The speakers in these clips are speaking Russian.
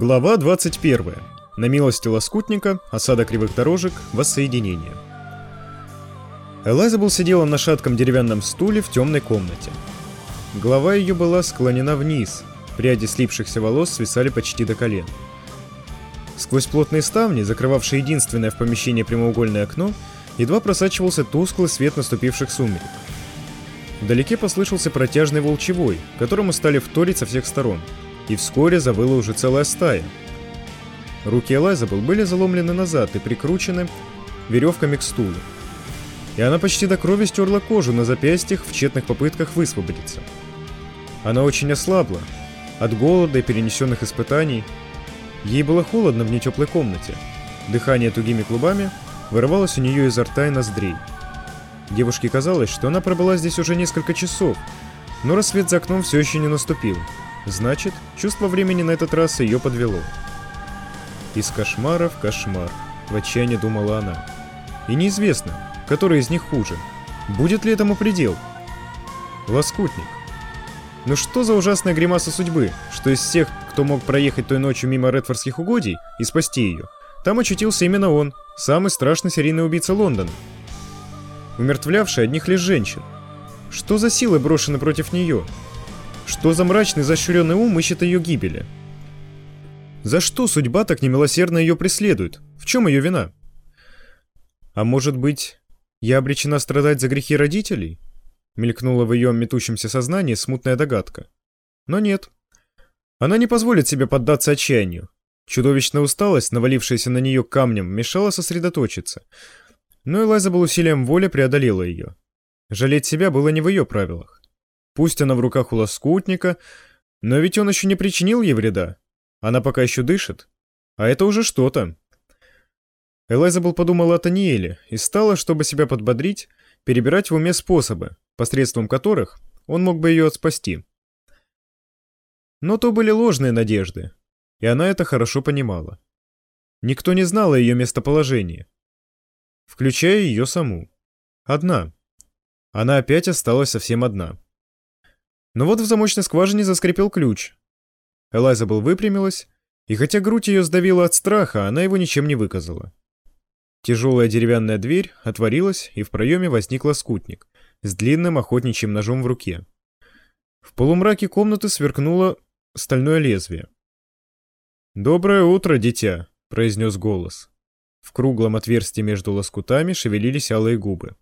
Глава 21. На милости лоскутника, осада кривых дорожек, воссоединение. Элайзабел сидела на шатком деревянном стуле в темной комнате. Голова ее была склонена вниз, пряди слипшихся волос свисали почти до колен. Сквозь плотные ставни, закрывавшие единственное в помещении прямоугольное окно, едва просачивался тусклый свет наступивших сумерек. Вдалеке послышался протяжный волчевой, которому стали вторить со всех сторон – и вскоре завыла уже целая стая. Руки Элайзабел были заломлены назад и прикручены веревками к стулу. И она почти до крови стерла кожу на запястьях в тщетных попытках высвободиться. Она очень ослабла. От голода и перенесенных испытаний. Ей было холодно в нетеплой комнате. Дыхание тугими клубами вырывалось у нее изо рта и ноздрей. Девушке казалось, что она пробыла здесь уже несколько часов, но рассвет за окном все еще не наступил. Значит, чувство времени на этот раз ее подвело. Из кошмара в кошмар, в отчаянии думала она. И неизвестно, который из них хуже. Будет ли этому предел? Лоскутник. Ну что за ужасная гримаса судьбы, что из всех, кто мог проехать той ночью мимо Редфордских угодий и спасти ее, там очутился именно он, самый страшный серийный убийца Лондона. Умертвлявший одних лишь женщин. Что за силы брошены против нее? Что за мрачный защуренный ум ищет ее гибели? За что судьба так немилосердно ее преследует? В чем ее вина? А может быть, я обречена страдать за грехи родителей? Мелькнула в ее метущемся сознании смутная догадка. Но нет. Она не позволит себе поддаться отчаянию. Чудовищная усталость, навалившаяся на нее камнем, мешала сосредоточиться. Но Элайза был усилием воли преодолела ее. Жалеть себя было не в ее правилах. Пусть она в руках у лоскутника, но ведь он еще не причинил ей вреда. Она пока еще дышит. А это уже что-то. Элайзабел подумала о Таниэле и стала, чтобы себя подбодрить, перебирать в уме способы, посредством которых он мог бы ее спасти. Но то были ложные надежды, и она это хорошо понимала. Никто не знал о ее местоположении, включая ее саму. Одна. Она опять осталась совсем одна. Но вот в замочной скважине заскрипел ключ. Элайзабел выпрямилась, и хотя грудь ее сдавила от страха, она его ничем не выказала. Тяжелая деревянная дверь отворилась, и в проеме возник лоскутник с длинным охотничьим ножом в руке. В полумраке комнаты сверкнуло стальное лезвие. «Доброе утро, дитя», — произнес голос. В круглом отверстии между лоскутами шевелились алые губы.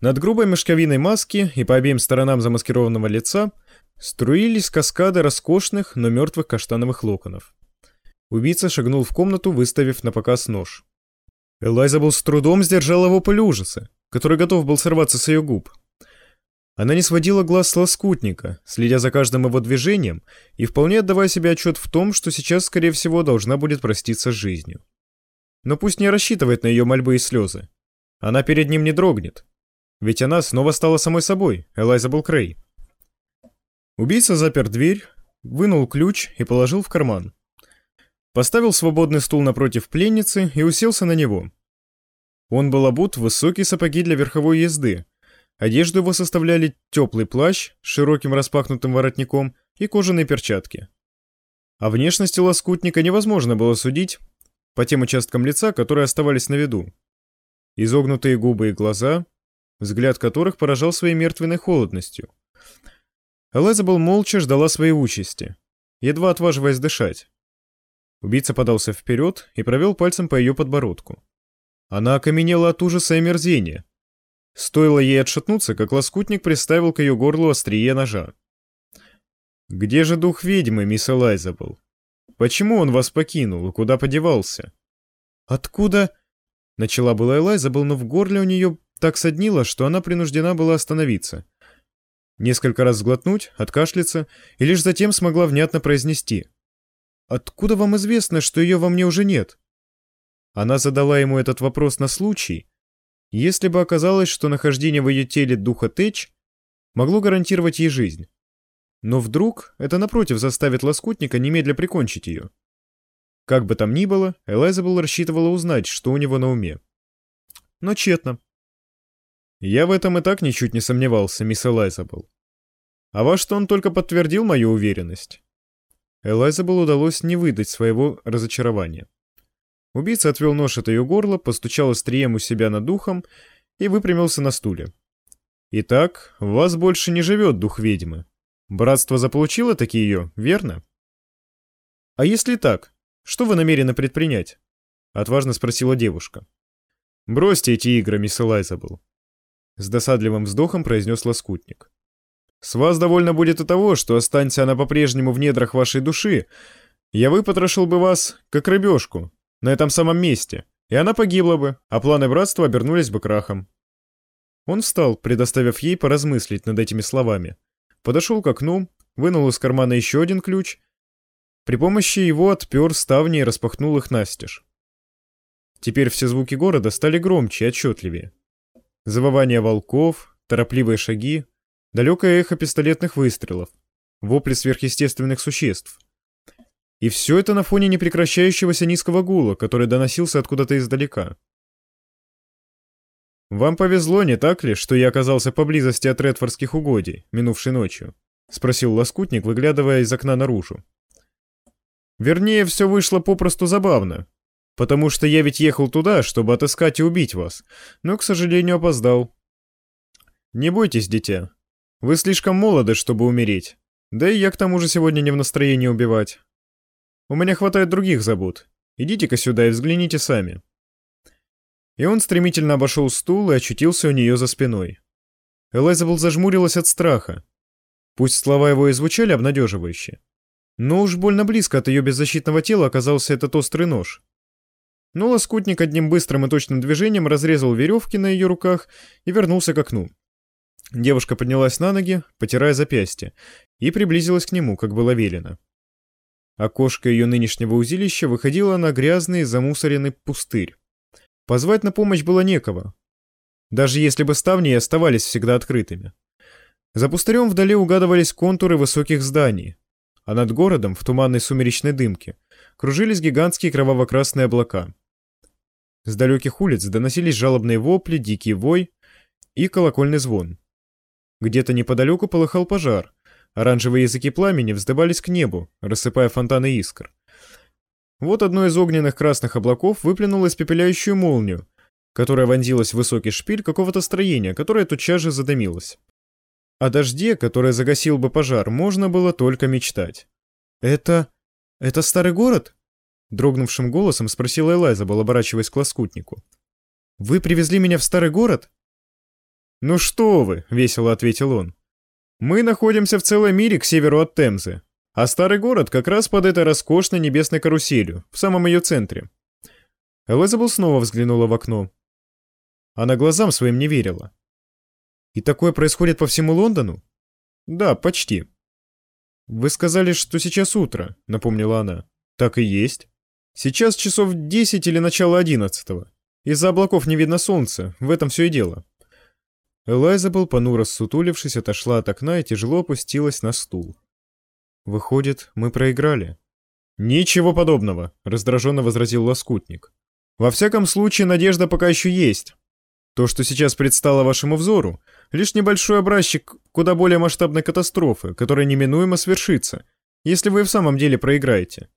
Над грубой мешковиной маски и по обеим сторонам замаскированного лица струились каскады роскошных, но мертвых каштановых локонов. Убийца шагнул в комнату, выставив на показ нож. Элайзабел с трудом сдержала вопль ужаса, который готов был сорваться с ее губ. Она не сводила глаз с лоскутника, следя за каждым его движением и вполне отдавая себе отчет в том, что сейчас, скорее всего, должна будет проститься с жизнью. Но пусть не рассчитывает на ее мольбы и слезы. Она перед ним не дрогнет, ведь она снова стала самой собой, Элайзабел Крей. Убийца запер дверь, вынул ключ и положил в карман. Поставил свободный стул напротив пленницы и уселся на него. Он был обут в высокие сапоги для верховой езды. Одежду его составляли теплый плащ с широким распахнутым воротником и кожаные перчатки. О внешности лоскутника невозможно было судить по тем участкам лица, которые оставались на виду. Изогнутые губы и глаза, взгляд которых поражал своей мертвенной холодностью. Элизабел молча ждала своей участи, едва отваживаясь дышать. Убийца подался вперед и провел пальцем по ее подбородку. Она окаменела от ужаса и мерзения. Стоило ей отшатнуться, как лоскутник приставил к ее горлу острие ножа. «Где же дух ведьмы, мисс Элайзабл? Почему он вас покинул и куда подевался?» «Откуда?» Начала была Элайзабл, но в горле у нее так соднило, что она принуждена была остановиться. Несколько раз сглотнуть, откашляться, и лишь затем смогла внятно произнести. «Откуда вам известно, что ее во мне уже нет?» Она задала ему этот вопрос на случай, если бы оказалось, что нахождение в ее теле духа Тэч могло гарантировать ей жизнь. Но вдруг это, напротив, заставит лоскутника немедля прикончить ее. Как бы там ни было, Элайзабел рассчитывала узнать, что у него на уме. Но тщетно. Я в этом и так ничуть не сомневался, мисс Элайзабл. А ваш тон только подтвердил мою уверенность. Элайзабел удалось не выдать своего разочарования. Убийца отвел нож от ее горла, постучал острием у себя над духом и выпрямился на стуле. «Итак, вас больше не живет дух ведьмы. Братство заполучило таки ее, верно?» «А если так, что вы намерены предпринять?» — отважно спросила девушка. «Бросьте эти игры, мисс Элайзабел», — с досадливым вздохом произнес лоскутник. «С вас довольно будет и того, что останься она по-прежнему в недрах вашей души, я выпотрошил бы вас, как рыбешку, на этом самом месте, и она погибла бы, а планы братства обернулись бы крахом. Он встал, предоставив ей поразмыслить над этими словами. Подошел к окну, вынул из кармана еще один ключ. При помощи его отпер ставни и распахнул их настежь. Теперь все звуки города стали громче и отчетливее. Завывание волков, торопливые шаги, далекое эхо пистолетных выстрелов, вопли сверхъестественных существ — и все это на фоне непрекращающегося низкого гула, который доносился откуда-то издалека. «Вам повезло, не так ли, что я оказался поблизости от Редфордских угодий, минувшей ночью?» — спросил лоскутник, выглядывая из окна наружу. «Вернее, все вышло попросту забавно, потому что я ведь ехал туда, чтобы отыскать и убить вас, но, к сожалению, опоздал. Не бойтесь, дитя. Вы слишком молоды, чтобы умереть, да и я к тому же сегодня не в настроении убивать. У меня хватает других забот. Идите-ка сюда и взгляните сами». И он стремительно обошел стул и очутился у нее за спиной. Элайзабел зажмурилась от страха. Пусть слова его и звучали обнадеживающе, но уж больно близко от ее беззащитного тела оказался этот острый нож. Но лоскутник одним быстрым и точным движением разрезал веревки на ее руках и вернулся к окну. Девушка поднялась на ноги, потирая запястье, и приблизилась к нему, как было велено. Окошко ее нынешнего узилища выходило на грязный замусоренный пустырь. Позвать на помощь было некого, даже если бы ставни и оставались всегда открытыми. За пустырем вдали угадывались контуры высоких зданий, а над городом, в туманной сумеречной дымке, кружились гигантские кроваво-красные облака. С далеких улиц доносились жалобные вопли, дикий вой и колокольный звон. Где-то неподалеку полыхал пожар, Оранжевые языки пламени вздыбались к небу, рассыпая фонтаны искр. Вот одно из огненных красных облаков выплюнуло испепеляющую молнию, которая вонзилась в высокий шпиль какого-то строения, которое тотчас же задымилось. О дожде, который загасил бы пожар, можно было только мечтать. «Это... это старый город?» Дрогнувшим голосом спросила Элайзабел, оборачиваясь к лоскутнику. «Вы привезли меня в старый город?» «Ну что вы!» — весело ответил он. Мы находимся в целом мире к северу от Темзы, а старый город как раз под этой роскошной небесной каруселью, в самом ее центре. Элизабет снова взглянула в окно. Она глазам своим не верила. «И такое происходит по всему Лондону?» «Да, почти». «Вы сказали, что сейчас утро», — напомнила она. «Так и есть. Сейчас часов десять или начало одиннадцатого. Из-за облаков не видно солнца, в этом все и дело». Элайзабел, понуро ссутулившись, отошла от окна и тяжело опустилась на стул. «Выходит, мы проиграли». «Ничего подобного», — раздраженно возразил Лоскутник. «Во всяком случае, надежда пока еще есть. То, что сейчас предстало вашему взору, лишь небольшой образчик куда более масштабной катастрофы, которая неминуемо свершится, если вы в самом деле проиграете.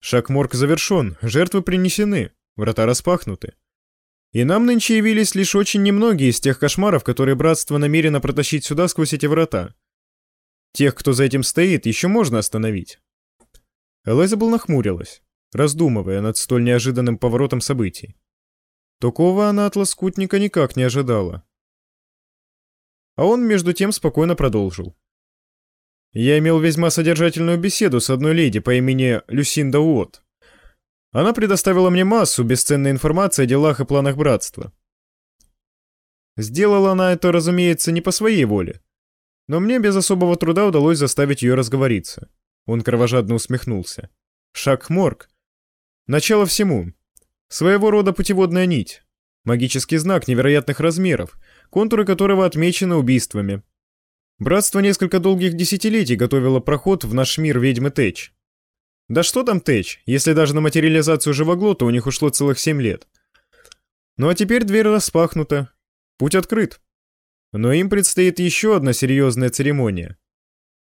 Шаг морг завершен, жертвы принесены, врата распахнуты. И нам нынче явились лишь очень немногие из тех кошмаров, которые братство намерено протащить сюда сквозь эти врата. Тех, кто за этим стоит, еще можно остановить. Элайзабел нахмурилась, раздумывая над столь неожиданным поворотом событий. Такого она от лоскутника никак не ожидала. А он, между тем, спокойно продолжил. Я имел весьма содержательную беседу с одной леди по имени Люсинда Уотт. Она предоставила мне массу бесценной информации о делах и планах братства. Сделала она это, разумеется, не по своей воле. Но мне без особого труда удалось заставить ее разговориться. Он кровожадно усмехнулся. Шаг Морг. Начало всему. Своего рода путеводная нить. Магический знак невероятных размеров, контуры которого отмечены убийствами. Братство несколько долгих десятилетий готовило проход в наш мир ведьмы Тэч. Да что там течь, если даже на материализацию живоглота у них ушло целых семь лет. Ну а теперь дверь распахнута. Путь открыт. Но им предстоит еще одна серьезная церемония.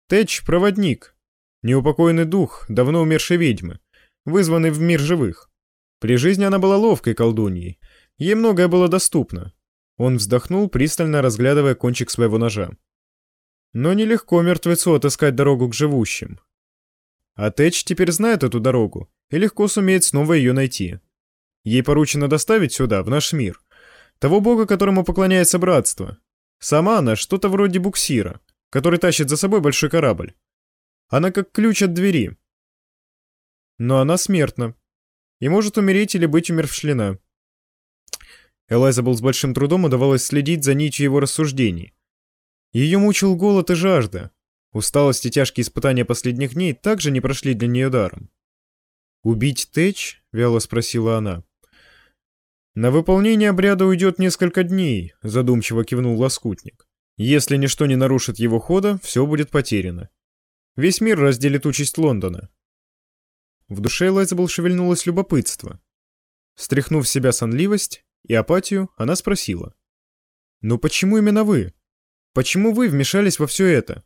Тэч — проводник. Неупокоенный дух давно умершей ведьмы, вызванный в мир живых. При жизни она была ловкой колдуньей. Ей многое было доступно. Он вздохнул, пристально разглядывая кончик своего ножа. Но нелегко мертвецу отыскать дорогу к живущим. А Тэч теперь знает эту дорогу и легко сумеет снова ее найти. Ей поручено доставить сюда, в наш мир, того бога, которому поклоняется братство. Сама она что-то вроде буксира, который тащит за собой большой корабль. Она как ключ от двери. Но она смертна. И может умереть или быть умерщвлена. Элайзабел с большим трудом удавалось следить за нитью его рассуждений. Ее мучил голод и жажда. Усталость и тяжкие испытания последних дней также не прошли для нее даром. «Убить Тэч?» — вяло спросила она. «На выполнение обряда уйдет несколько дней», — задумчиво кивнул лоскутник. «Если ничто не нарушит его хода, все будет потеряно. Весь мир разделит участь Лондона». В душе Элайзабел шевельнулось любопытство. Стряхнув себя сонливость и апатию, она спросила. «Но почему именно вы? Почему вы вмешались во все это?»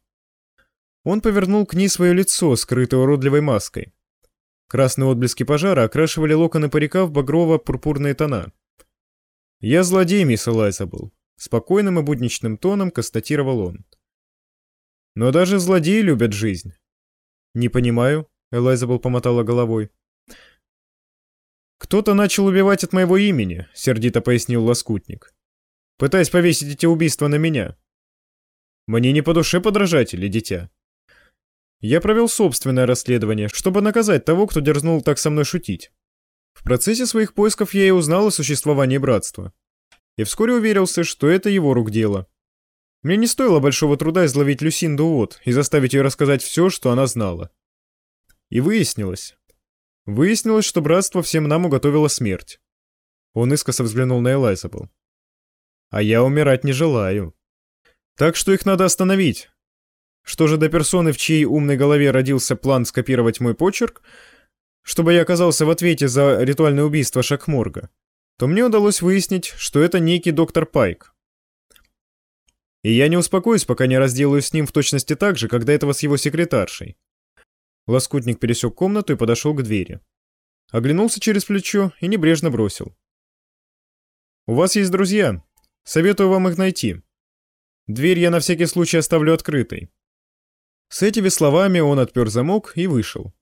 Он повернул к ней свое лицо, скрытое уродливой маской. Красные отблески пожара окрашивали локоны парика в багрово-пурпурные тона. «Я злодей, мисс Элайзабл», — спокойным и будничным тоном констатировал он. «Но даже злодеи любят жизнь». «Не понимаю», — Элайзабл помотала головой. «Кто-то начал убивать от моего имени», — сердито пояснил лоскутник. «Пытаясь повесить эти убийства на меня. Мне не по душе подражатели, дитя. Я провел собственное расследование, чтобы наказать того, кто дерзнул так со мной шутить. В процессе своих поисков я и узнал о существовании братства. И вскоре уверился, что это его рук дело. Мне не стоило большого труда изловить Люсинду вот и заставить ее рассказать все, что она знала. И выяснилось. Выяснилось, что братство всем нам уготовило смерть. Он искоса взглянул на Элайзабл. А я умирать не желаю. Так что их надо остановить, что же до персоны, в чьей умной голове родился план скопировать мой почерк, чтобы я оказался в ответе за ритуальное убийство Шакморга, то мне удалось выяснить, что это некий доктор Пайк. И я не успокоюсь, пока не разделаюсь с ним в точности так же, до этого с его секретаршей. Лоскутник пересек комнату и подошел к двери. Оглянулся через плечо и небрежно бросил. «У вас есть друзья. Советую вам их найти. Дверь я на всякий случай оставлю открытой. С этими словами он отпер замок и вышел,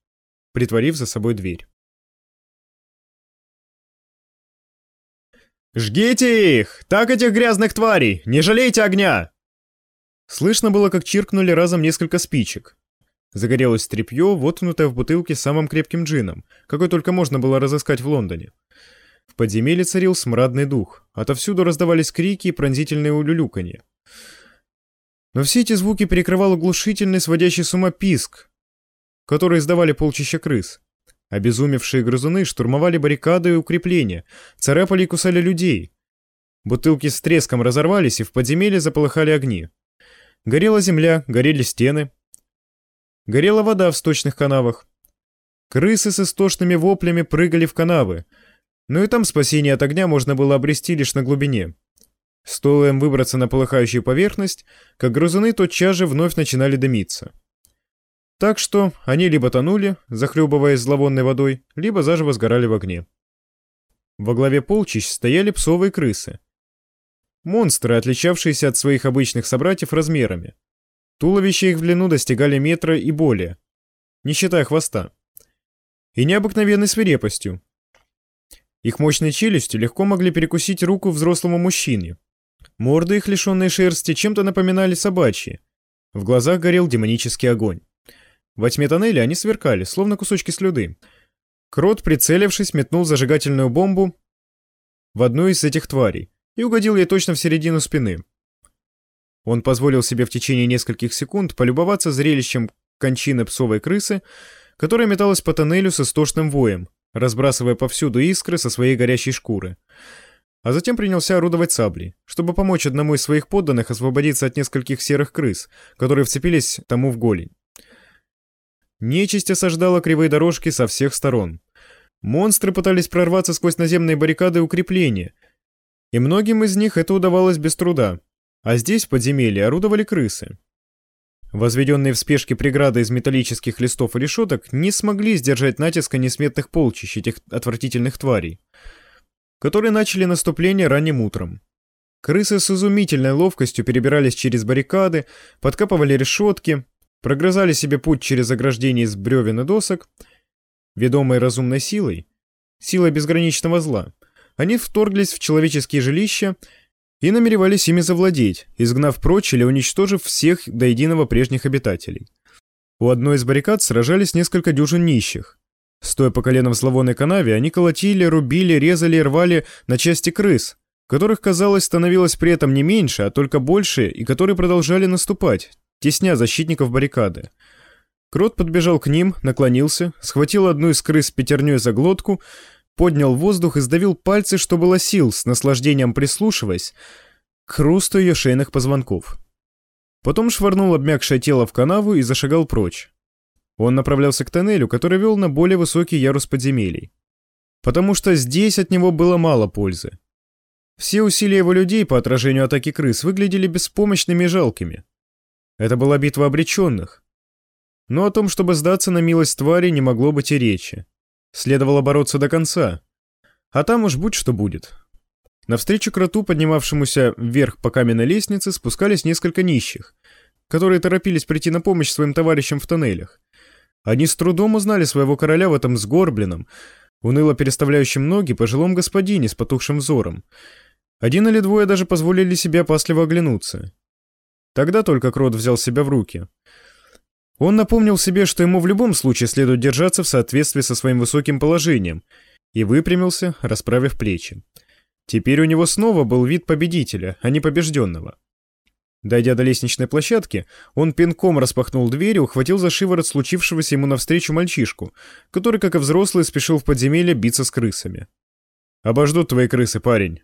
притворив за собой дверь. «Жгите их! Так этих грязных тварей! Не жалейте огня!» Слышно было, как чиркнули разом несколько спичек. Загорелось тряпье, воткнутое в бутылке самым крепким джином, какой только можно было разыскать в Лондоне. В подземелье царил смрадный дух, отовсюду раздавались крики и пронзительные улюлюканье. Но все эти звуки перекрывал оглушительный сводящий с ума писк, который издавали полчища крыс. Обезумевшие грызуны штурмовали баррикады и укрепления, царапали и кусали людей. Бутылки с треском разорвались, и в подземелье заполыхали огни. Горела земля, горели стены. Горела вода в сточных канавах. Крысы с истошными воплями прыгали в канавы, но и там спасение от огня можно было обрести лишь на глубине. Стоило им выбраться на полыхающую поверхность, как грузуны тотчас же вновь начинали дымиться. Так что они либо тонули, захлебываясь зловонной водой, либо заживо сгорали в огне. Во главе полчищ стояли псовые крысы. Монстры, отличавшиеся от своих обычных собратьев размерами. Туловища их в длину достигали метра и более, не считая хвоста. И необыкновенной свирепостью. Их мощные челюсти легко могли перекусить руку взрослому мужчине, Морды их, лишенные шерсти, чем-то напоминали собачьи. В глазах горел демонический огонь. Во тьме тоннеля они сверкали, словно кусочки слюды. Крот, прицелившись, метнул зажигательную бомбу в одну из этих тварей и угодил ей точно в середину спины. Он позволил себе в течение нескольких секунд полюбоваться зрелищем кончины псовой крысы, которая металась по тоннелю с истошным воем, разбрасывая повсюду искры со своей горящей шкуры а затем принялся орудовать саблей, чтобы помочь одному из своих подданных освободиться от нескольких серых крыс, которые вцепились тому в голень. Нечисть осаждала кривые дорожки со всех сторон. Монстры пытались прорваться сквозь наземные баррикады и укрепления, и многим из них это удавалось без труда, а здесь, в подземелье, орудовали крысы. Возведенные в спешке преграды из металлических листов и решеток не смогли сдержать натиска несметных полчищ этих отвратительных тварей, которые начали наступление ранним утром. Крысы с изумительной ловкостью перебирались через баррикады, подкапывали решетки, прогрызали себе путь через ограждения из бревен и досок. Ведомые разумной силой, силой безграничного зла, они вторглись в человеческие жилища и намеревались ими завладеть, изгнав прочь или уничтожив всех до единого прежних обитателей. У одной из баррикад сражались несколько дюжин нищих. Стоя по колено в зловонной канаве, они колотили, рубили, резали и рвали на части крыс, которых, казалось, становилось при этом не меньше, а только больше, и которые продолжали наступать, тесня защитников баррикады. Крот подбежал к ним, наклонился, схватил одну из крыс пятерней за глотку поднял воздух и сдавил пальцы, что было сил, с наслаждением прислушиваясь к хрусту ее шейных позвонков. Потом швырнул обмякшее тело в канаву и зашагал прочь. Он направлялся к тоннелю, который вел на более высокий ярус подземелий. Потому что здесь от него было мало пользы. Все усилия его людей по отражению атаки крыс выглядели беспомощными и жалкими. Это была битва обреченных. Но о том, чтобы сдаться на милость твари, не могло быть и речи. Следовало бороться до конца. А там уж будь что будет. Навстречу кроту, поднимавшемуся вверх по каменной лестнице, спускались несколько нищих, которые торопились прийти на помощь своим товарищам в тоннелях. Они с трудом узнали своего короля в этом сгорбленном, уныло переставляющем ноги пожилом господине с потухшим взором. Один или двое даже позволили себе опасливо оглянуться. Тогда только Крот взял себя в руки — он напомнил себе, что ему в любом случае следует держаться в соответствии со своим высоким положением, и выпрямился, расправив плечи. Теперь у него снова был вид победителя, а не побежденного. Дойдя до лестничной площадки, он пинком распахнул дверь и ухватил за шиворот случившегося ему навстречу мальчишку, который, как и взрослый, спешил в подземелье биться с крысами. «Обождут твои крысы, парень.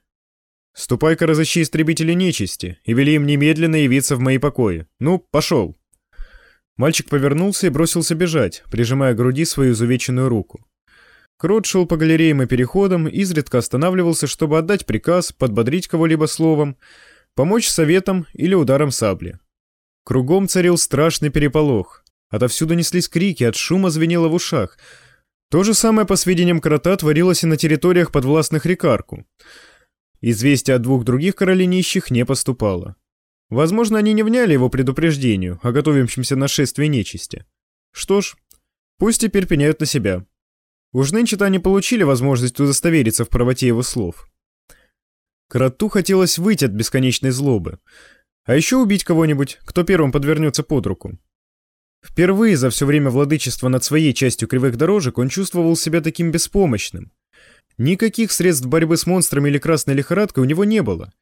Ступай-ка разыщи истребители нечисти и вели им немедленно явиться в мои покои. Ну, пошел!» Мальчик повернулся и бросился бежать, прижимая к груди свою изувеченную руку. Крот шел по галереям и переходам, изредка останавливался, чтобы отдать приказ, подбодрить кого-либо словом, помочь советом или ударом сабли. Кругом царил страшный переполох. Отовсюду неслись крики, от шума звенело в ушах. То же самое, по сведениям крота, творилось и на территориях подвластных Рикарку. Известия от двух других королей нищих не поступало. Возможно, они не вняли его предупреждению о готовящемся нашествии нечисти. Что ж, пусть теперь пеняют на себя. Уж нынче-то они получили возможность удостовериться в правоте его слов. Кроту хотелось выйти от бесконечной злобы. А еще убить кого-нибудь, кто первым подвернется под руку. Впервые за все время владычества над своей частью кривых дорожек он чувствовал себя таким беспомощным. Никаких средств борьбы с монстрами или красной лихорадкой у него не было.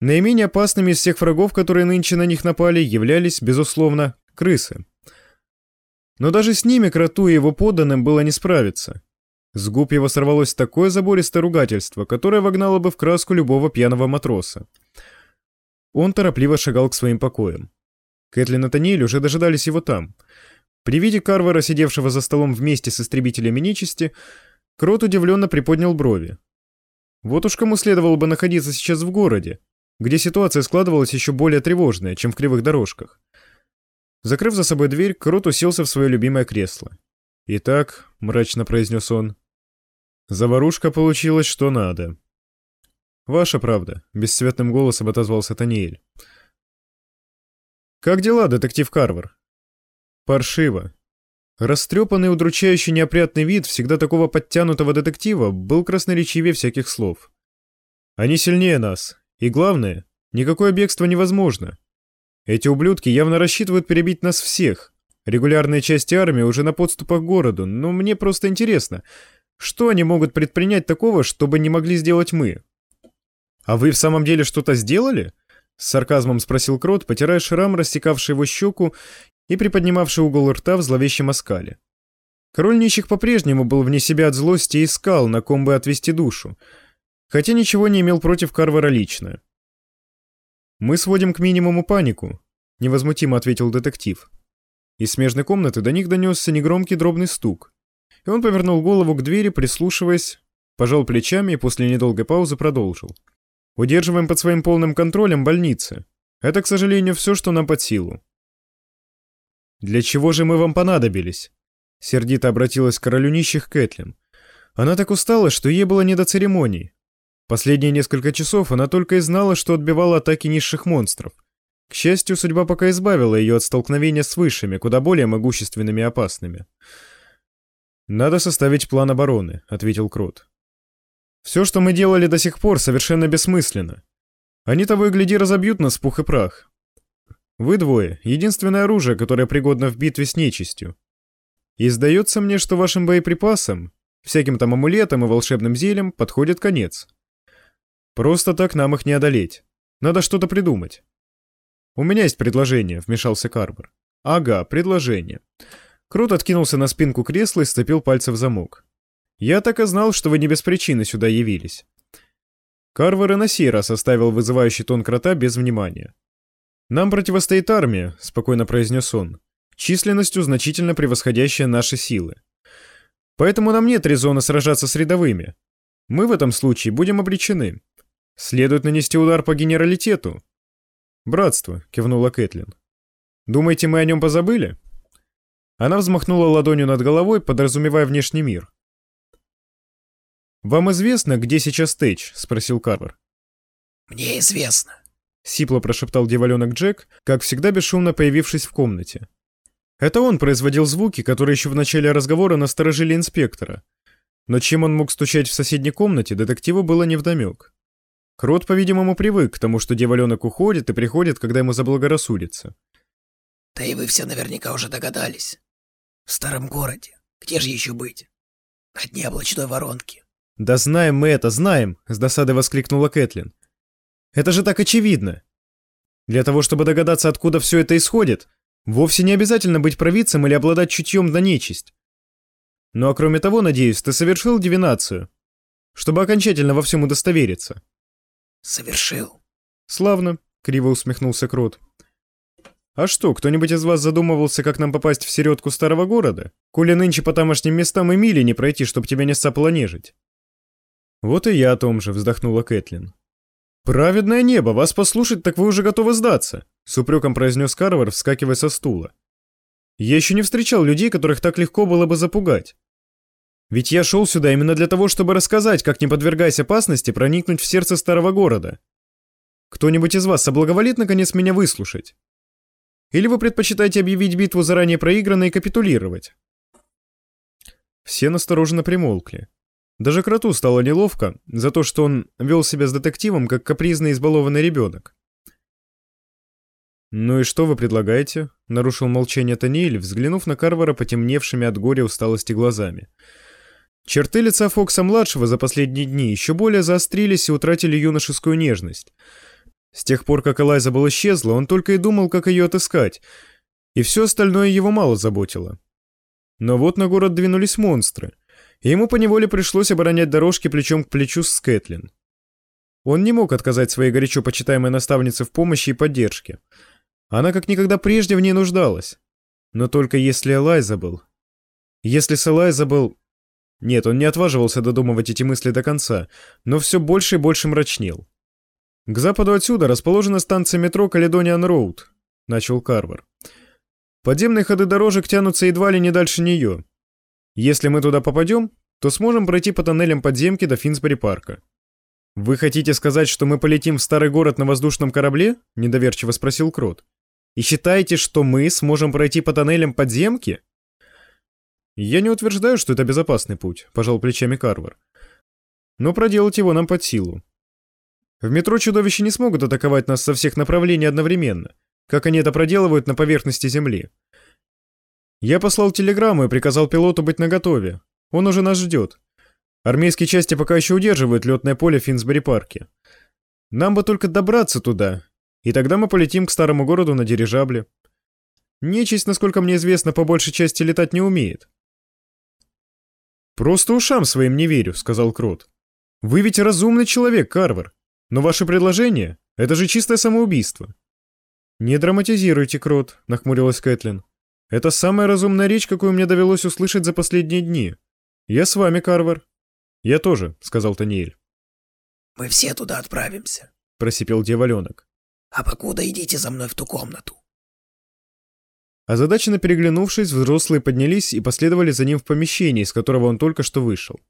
Наименее опасными из всех врагов, которые нынче на них напали, являлись, безусловно, крысы. Но даже с ними кроту и его подданным было не справиться. С губ его сорвалось такое забористое ругательство, которое вогнало бы в краску любого пьяного матроса. Он торопливо шагал к своим покоям. Кэтлин и Таниэль уже дожидались его там. При виде Карвара, сидевшего за столом вместе с истребителями нечисти, Крот удивленно приподнял брови. Вот уж кому следовало бы находиться сейчас в городе, где ситуация складывалась еще более тревожная, чем в кривых дорожках. Закрыв за собой дверь, Крот уселся в свое любимое кресло. «Итак», — мрачно произнес он, — «заварушка получилась что надо». «Ваша правда», — бесцветным голосом отозвался Таниэль. «Как дела, детектив Карвар?» «Паршиво». Растрепанный, удручающий неопрятный вид всегда такого подтянутого детектива был красноречивее всяких слов. «Они сильнее нас, и главное, никакое бегство невозможно. Эти ублюдки явно рассчитывают перебить нас всех. Регулярные части армии уже на подступах к городу, но мне просто интересно, что они могут предпринять такого, чтобы не могли сделать мы? А вы в самом деле что-то сделали? С сарказмом спросил Крот, потирая шрам, рассекавший его щеку и приподнимавший угол рта в зловещем оскале. Король нищих по-прежнему был вне себя от злости и искал, на ком бы отвести душу хотя ничего не имел против Карвара лично. «Мы сводим к минимуму панику», — невозмутимо ответил детектив. Из смежной комнаты до них донесся негромкий дробный стук, и он повернул голову к двери, прислушиваясь, пожал плечами и после недолгой паузы продолжил. «Удерживаем под своим полным контролем больницы. Это, к сожалению, все, что нам под силу. Для чего же мы вам понадобились? Сердито обратилась к королю нищих Кэтлин. Она так устала, что ей было не до церемоний. Последние несколько часов она только и знала, что отбивала атаки низших монстров. К счастью, судьба пока избавила ее от столкновения с высшими, куда более могущественными и опасными. «Надо составить план обороны», — ответил Крот. «Все, что мы делали до сих пор, совершенно бессмысленно. Они того и гляди разобьют нас в пух и прах. Вы двое — единственное оружие, которое пригодно в битве с нечистью. И сдается мне, что вашим боеприпасам, всяким там амулетам и волшебным зельям подходит конец. Просто так нам их не одолеть. Надо что-то придумать. У меня есть предложение, вмешался Карбор. Ага, предложение. Крут откинулся на спинку кресла и сцепил пальцы в замок. Я так и знал, что вы не без причины сюда явились. Карвер и на сей раз оставил вызывающий тон крота без внимания. «Нам противостоит армия», — спокойно произнес он, численностью значительно превосходящая наши силы. «Поэтому нам нет резона сражаться с рядовыми. Мы в этом случае будем обречены. Следует нанести удар по генералитету. Братство, кивнула Кэтлин. Думаете, мы о нем позабыли? Она взмахнула ладонью над головой, подразумевая внешний мир. «Вам известно, где сейчас Тэч?» — спросил Карвер. «Мне известно», — сипло прошептал деваленок Джек, как всегда бесшумно появившись в комнате. Это он производил звуки, которые еще в начале разговора насторожили инспектора. Но чем он мог стучать в соседней комнате, детективу было невдомек. Крот, по-видимому, привык к тому, что деваленок уходит и приходит, когда ему заблагорассудится. Да и вы все наверняка уже догадались. В старом городе. Где же еще быть? На дне облачной воронки. Да знаем мы это, знаем, с досадой воскликнула Кэтлин. Это же так очевидно. Для того, чтобы догадаться, откуда все это исходит, вовсе не обязательно быть провидцем или обладать чутьем на нечисть. Ну а кроме того, надеюсь, ты совершил дивинацию, чтобы окончательно во всем удостовериться. Совершил. Славно, криво усмехнулся Крот. А что, кто-нибудь из вас задумывался, как нам попасть в середку старого города? Коли нынче по тамошним местам и мили не пройти, чтоб тебя не сцапало нежить. Вот и я о том же, вздохнула Кэтлин. «Праведное небо, вас послушать, так вы уже готовы сдаться», — с упреком произнес Карвар, вскакивая со стула. «Я еще не встречал людей, которых так легко было бы запугать. Ведь я шел сюда именно для того, чтобы рассказать, как не подвергаясь опасности проникнуть в сердце старого города. Кто-нибудь из вас соблаговолит наконец меня выслушать? Или вы предпочитаете объявить битву заранее проигранной и капитулировать? Все настороженно примолкли. Даже кроту стало неловко за то, что он вел себя с детективом, как капризный избалованный ребенок. «Ну и что вы предлагаете?» — нарушил молчание Таниэль, взглянув на Карвара потемневшими от горя усталости глазами. Черты лица Фокса-младшего за последние дни еще более заострились и утратили юношескую нежность. С тех пор, как Элайза был исчезла, он только и думал, как ее отыскать, и все остальное его мало заботило. Но вот на город двинулись монстры, и ему поневоле пришлось оборонять дорожки плечом к плечу с Кэтлин. Он не мог отказать своей горячо почитаемой наставнице в помощи и поддержке. Она как никогда прежде в ней нуждалась. Но только если Элайза был... Если с Элайза был... Нет, он не отваживался додумывать эти мысли до конца, но все больше и больше мрачнел. «К западу отсюда расположена станция метро Каледониан Роуд», — начал Карвар. «Подземные ходы дорожек тянутся едва ли не дальше нее. Если мы туда попадем, то сможем пройти по тоннелям подземки до Финсбери-парка». «Вы хотите сказать, что мы полетим в старый город на воздушном корабле?» — недоверчиво спросил Крот. «И считаете, что мы сможем пройти по тоннелям подземки?» «Я не утверждаю, что это безопасный путь», — пожал плечами Карвар. «Но проделать его нам под силу. В метро чудовища не смогут атаковать нас со всех направлений одновременно, как они это проделывают на поверхности Земли. Я послал телеграмму и приказал пилоту быть наготове. Он уже нас ждет. Армейские части пока еще удерживают летное поле в Финсбери-парке. Нам бы только добраться туда, и тогда мы полетим к старому городу на дирижабле. Нечисть, насколько мне известно, по большей части летать не умеет. «Просто ушам своим не верю», — сказал Крот. «Вы ведь разумный человек, Карвар. Но ваше предложение — это же чистое самоубийство». «Не драматизируйте, Крот», — нахмурилась Кэтлин. «Это самая разумная речь, какую мне довелось услышать за последние дни. Я с вами, Карвар». «Я тоже», — сказал Таниэль. «Мы все туда отправимся», — просипел дьяволенок. «А покуда идите за мной в ту комнату». Озадаченно переглянувшись, взрослые поднялись и последовали за ним в помещение, из которого он только что вышел.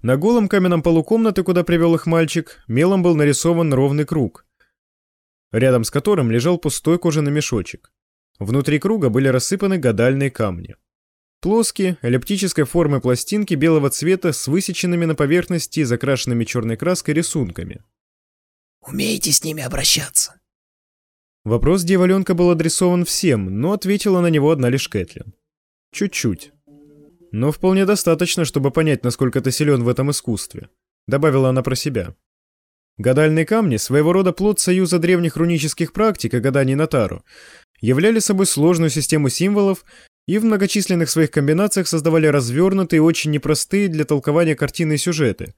На голом каменном полу комнаты, куда привел их мальчик, мелом был нарисован ровный круг, рядом с которым лежал пустой кожаный мешочек. Внутри круга были рассыпаны гадальные камни. Плоские, эллиптической формы пластинки белого цвета с высеченными на поверхности и закрашенными черной краской рисунками. «Умеете с ними обращаться?» Вопрос дьяволенка был адресован всем, но ответила на него одна лишь Кэтлин. Чуть-чуть. Но вполне достаточно, чтобы понять, насколько ты силен в этом искусстве, добавила она про себя. Гадальные камни, своего рода плод союза древних рунических практик и гаданий на Тару, являли собой сложную систему символов и в многочисленных своих комбинациях создавали развернутые очень непростые для толкования картины и сюжеты.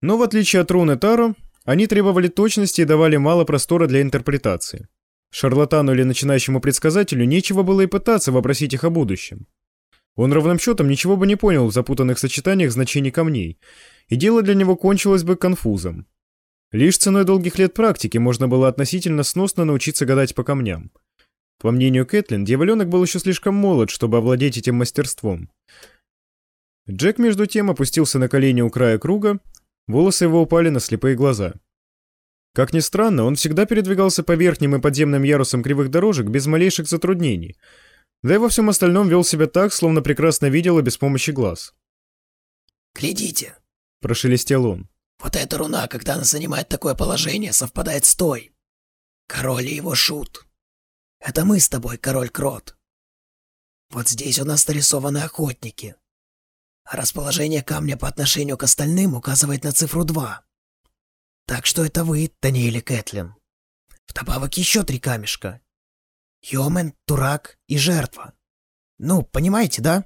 Но в отличие от руны Таро, они требовали точности и давали мало простора для интерпретации. Шарлатану или начинающему предсказателю нечего было и пытаться вопросить их о будущем. Он ровным счетом ничего бы не понял в запутанных сочетаниях значений камней, и дело для него кончилось бы конфузом. Лишь ценой долгих лет практики можно было относительно сносно научиться гадать по камням. По мнению Кэтлин, дьяволенок был еще слишком молод, чтобы овладеть этим мастерством. Джек, между тем, опустился на колени у края круга, волосы его упали на слепые глаза. Как ни странно, он всегда передвигался по верхним и подземным ярусам кривых дорожек без малейших затруднений — да и во всем остальном вел себя так, словно прекрасно видел и без помощи глаз. «Глядите!» – прошелестел он. «Вот эта руна, когда она занимает такое положение, совпадает с той. Король и его шут. Это мы с тобой, король Крот. Вот здесь у нас нарисованы охотники. А расположение камня по отношению к остальным указывает на цифру 2. Так что это вы, Таниэль и Кэтлин. Вдобавок еще три камешка. Йомен, Турак и Жертва. Ну, понимаете, да?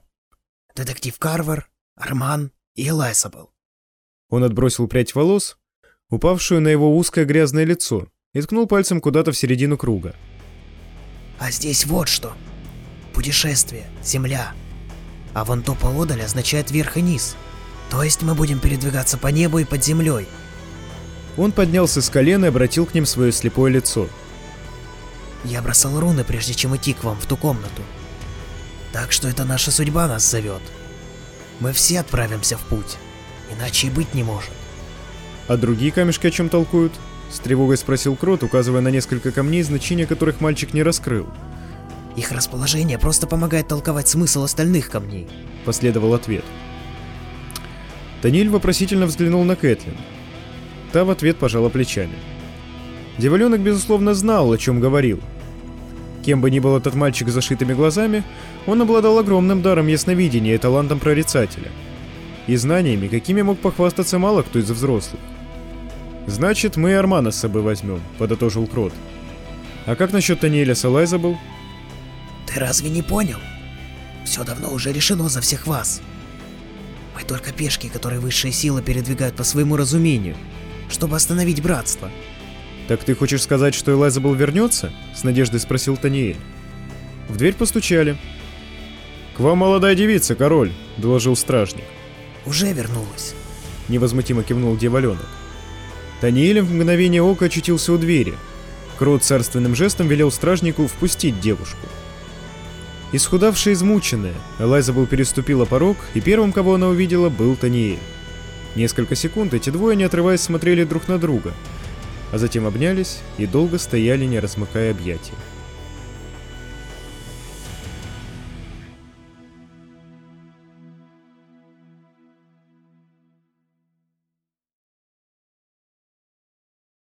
Детектив Карвер, Арман и Элайсабл. Он отбросил прядь волос, упавшую на его узкое грязное лицо, и ткнул пальцем куда-то в середину круга. А здесь вот что. Путешествие, земля. А вон то поодаль означает верх и низ. То есть мы будем передвигаться по небу и под землей. Он поднялся с колена и обратил к ним свое слепое лицо. Я бросал руны, прежде чем идти к вам в ту комнату. Так что это наша судьба нас зовет. Мы все отправимся в путь, иначе и быть не может. А другие камешки о чем толкуют? С тревогой спросил Крот, указывая на несколько камней, значения которых мальчик не раскрыл. Их расположение просто помогает толковать смысл остальных камней. Последовал ответ. Таниль вопросительно взглянул на Кэтлин. Та в ответ пожала плечами. Дьяволенок, безусловно, знал, о чем говорил, Кем бы ни был этот мальчик с зашитыми глазами, он обладал огромным даром ясновидения и талантом прорицателя. И знаниями, какими мог похвастаться мало кто из взрослых. «Значит, мы и Армана с собой возьмем», — подытожил Крот. «А как насчет Таниэля Салайза был?» «Ты разве не понял? Все давно уже решено за всех вас. Мы только пешки, которые высшие силы передвигают по своему разумению, чтобы остановить братство». «Так ты хочешь сказать, что Элайзабл вернется?» — с надеждой спросил Таниэль. В дверь постучали. «К вам молодая девица, король», — доложил стражник. «Уже вернулась», — невозмутимо кивнул дьяволенок. Таниэль в мгновение ока очутился у двери. Крот царственным жестом велел стражнику впустить девушку. Исхудавшая измученная, Элайзабл переступила порог, и первым, кого она увидела, был Таниэль. Несколько секунд эти двое, не отрываясь, смотрели друг на друга — а затем обнялись и долго стояли, не размыкая объятия.